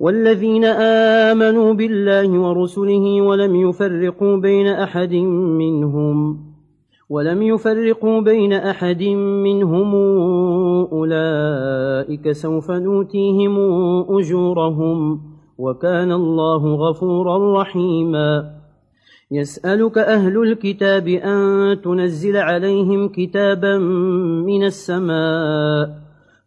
والذين آمنوا بالله ورسله ولم يفرقوا بين أحد منهم ولم يفرقوا بين أحد منهم أولئك سوف نوتيهم أجورهم وكان الله غفورا رحيما يسألك أهل الكتاب أن تنزل عليهم كتابا من السماء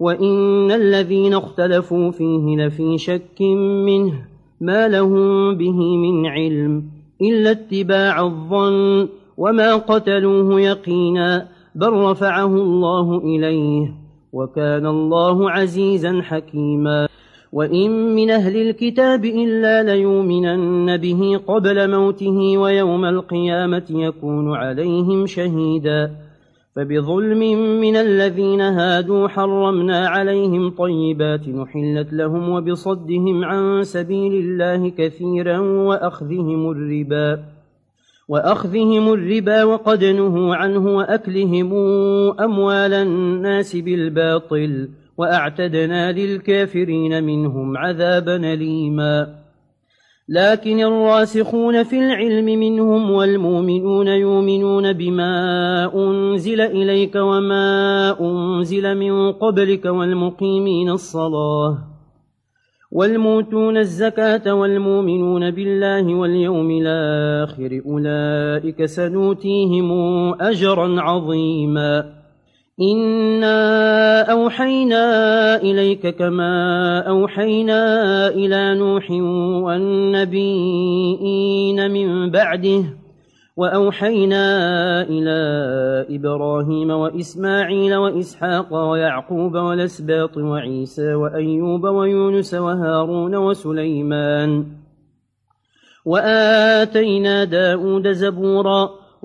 وَإِنَّ الَّذِينَ اخْتَلَفُوا فِيهِ لَفِي شَكٍّ مِّنْهِ مَا لَهُم بِهِ مِنْ عِلْمٍ إِلَّا اتِّبَاعَ الظَّنِّ وَمَا قَتَلُوهُ يَقِينًا بَل رَّفَعَهُ اللَّهُ إِلَيْهِ وَكَانَ اللَّهُ عَزِيزًا حَكِيمًا وَإِن مِّنْ أَهْلِ الْكِتَابِ إِلَّا لَيُؤْمِنَنَّ بِهِ قَبْلَ مَوْتِهِ وَيَوْمَ الْقِيَامَةِ يَكُونُ عَلَيْهِمْ شَهِيدًا فبظلم من الذين هادوا حرمنا عليهم طيبات نحلت لهم وبصدهم عن سبيل الله كثيرا وأخذهم الربا وأخذهم الربا وقد نهوا عنه وأكلهم أموال الناس بالباطل وأعتدنا للكافرين منهم عذابا ليما لكن الراسخون في العلم منهم والمؤمنون يؤمنون بما أنزل إليك وما أنزل من قبلك والمقيمين الصلاة والموتون الزكاة والمؤمنون بالله واليوم الآخر أولئك سنوتيهم أجرا عظيما إنا أوحينا إليك كما أوحينا إلى نوح والنبيين من بعده وأوحينا إلى إبراهيم وإسماعيل وإسحاق ويعقوب ولسباط وعيسى وأيوب ويونس وهارون وسليمان وآتينا داود زبوراً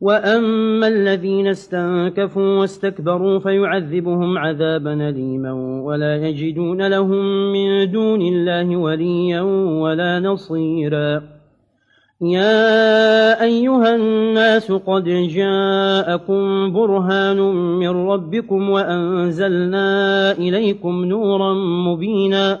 وأما الذين استنكفوا واستكبروا فيعذبهم عذابا ليما ولا يجدون لهم من دون الله وليا ولا نصيرا يا أيها الناس قد جاءكم برهان من ربكم وأنزلنا إليكم نورا مبينا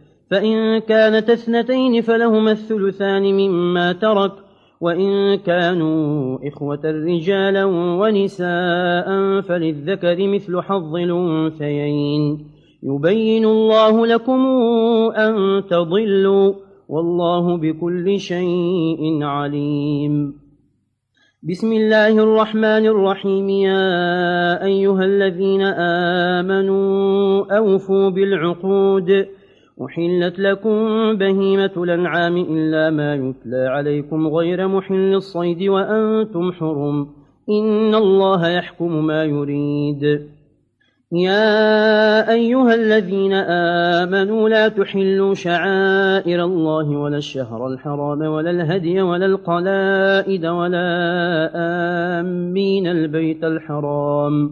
فإن كانت اثنتين فلهما الثلثان مما ترك وإن كانوا إخوة رجالا ونساء فللذكر مثل حظ الأنثيين يبين الله لكم أن تضلوا والله بكل شيء عليم بسم الله الرحمن الرحيم يا أيها الذين آمنوا أوفوا بالعقود أحلت لكم بهيمة الأنعام إلا ما يتلى عليكم غير محل الصيد وأنتم حرم إن الله يحكم ما يريد. يا أيها الذين آمنوا لا تحلوا شعائر الله ولا الشهر الحرام ولا الهدي ولا القلائد ولا آمين البيت الحرام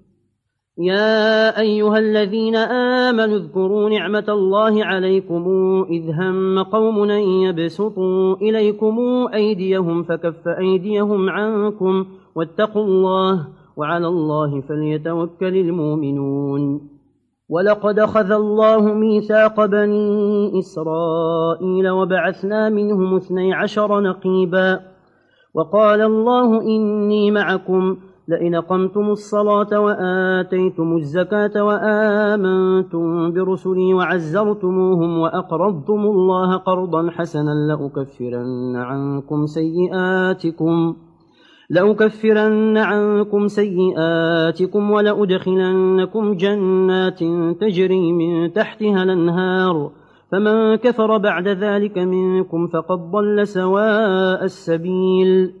يا أيها الذين آمنوا اذكروا نعمة الله عليكم إذ هم قومنا يبسطوا إليكم أيديهم فكف أيديهم عنكم واتقوا الله وعلى الله فليتوكل المؤمنون. ولقد أخذ الله ميثاق بني إسرائيل وبعثنا منهم اثني عشر نقيبا. وقال الله إني معكم لئن قمتم الصلاة وآتيتم الزكاة وآمنتم برسلي وعزرتموهم وأقرضتم الله قرضا حسنا لأكفرن عنكم سيئاتكم لأكفرن عنكم سيئاتكم ولأدخلنكم جنات تجري من تحتها الأنهار فمن كفر بعد ذلك منكم فقد ضل سواء السبيل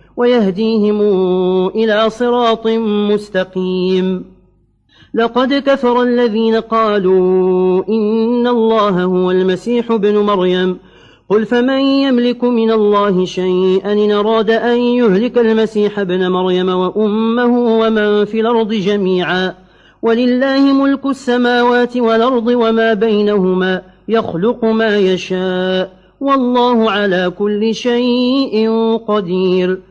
ويهديهم إلى صراط مستقيم. لقد كفر الذين قالوا إن الله هو المسيح بن مريم. قل فمن يملك من الله شيئا إن أراد أن يهلك المسيح بن مريم وأمه ومن في الأرض جميعا. ولله ملك السماوات والأرض وما بينهما يخلق ما يشاء. والله على كل شيء قدير.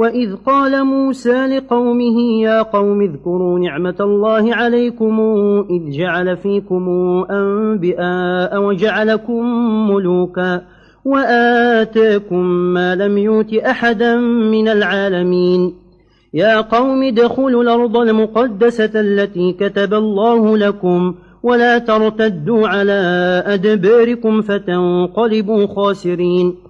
وَإِذْ قَالَ مُوسَى لِقَوْمِهِ يَا قَوْمِ اذْكُرُوا نِعْمَةَ اللَّهِ عَلَيْكُمْ إِذْ جَعَلَ فِيكُمْ أَنْبِئَاءَ وَجَعَلَكُمْ مُلُوكًا وَآتَاكُمْ مَا لَمْ يُؤْتِ أَحَدًا مِنَ الْعَالَمِينَ يَا قَوْمِ ادْخُلُوا الْأَرْضَ الْمُقَدَّسَةَ الَّتِي كَتَبَ اللَّهُ لَكُمْ وَلَا تَرْتَدُّوا عَلَى أَدْبَارِكُمْ فَتَنْقَلِبُوا خَاسِرِينَ